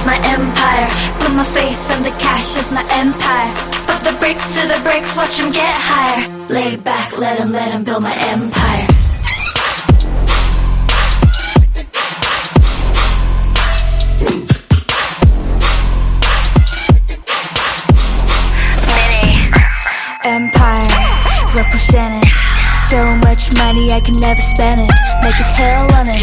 is my empire. Put my face on the cash is my empire. Put the bricks to the bricks, watch them get higher. Lay back, let them, let them build my empire. So much money I can never spend it. Make it hell on it.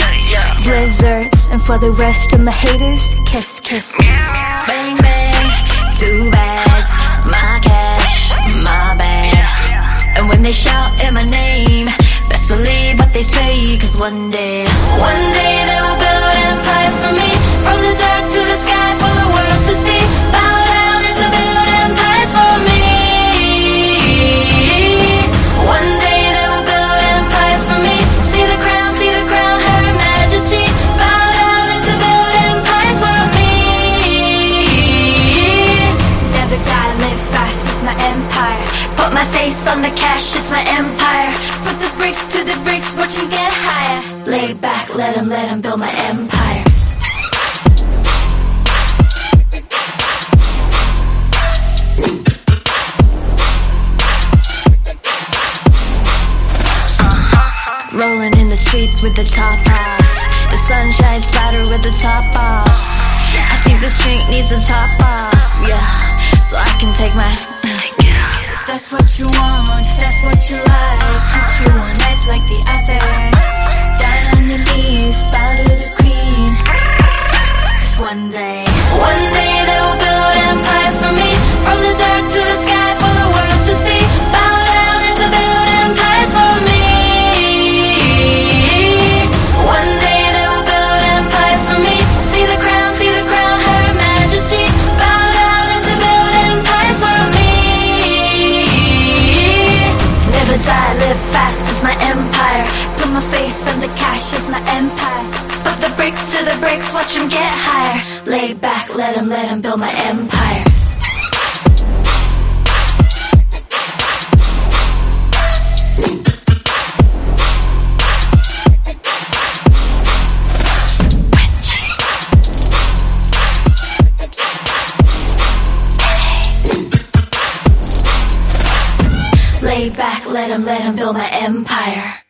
Blizzards, and for the rest of my haters, kiss, kiss. Bang, bang, two bags, my cash, my bag. And when they shout in my name, best believe what they say, cause one day, one day cash, it's my empire. Put the brakes to the brakes, watch him get higher. Lay back, let him, let him build my empire. Rolling in the streets with the top off. The sunshine splatter with the top off. I think the street needs a top off, that's what you want, that's what you like. It's my empire. Put the bricks to the bricks, watch them get higher. Lay back, let him, let him build my empire. Lay back, let him, let him build my empire.